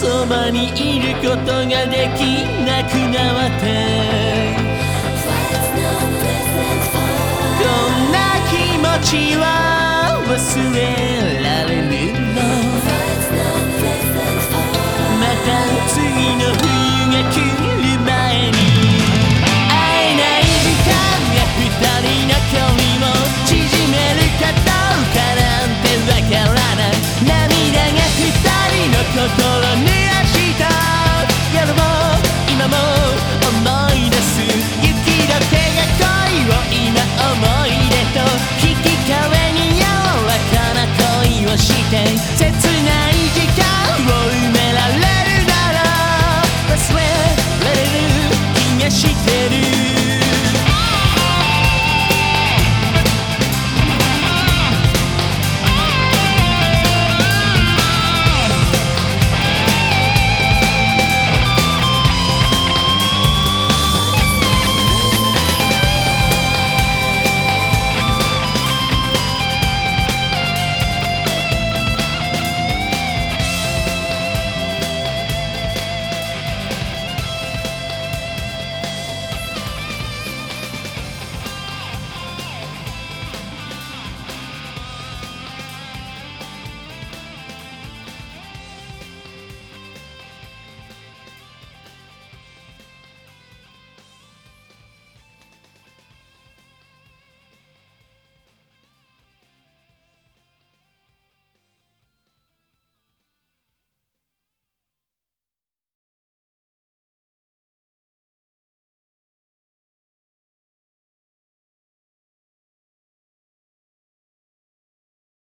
そばにいることができなくなって。こんな気持ちは忘れ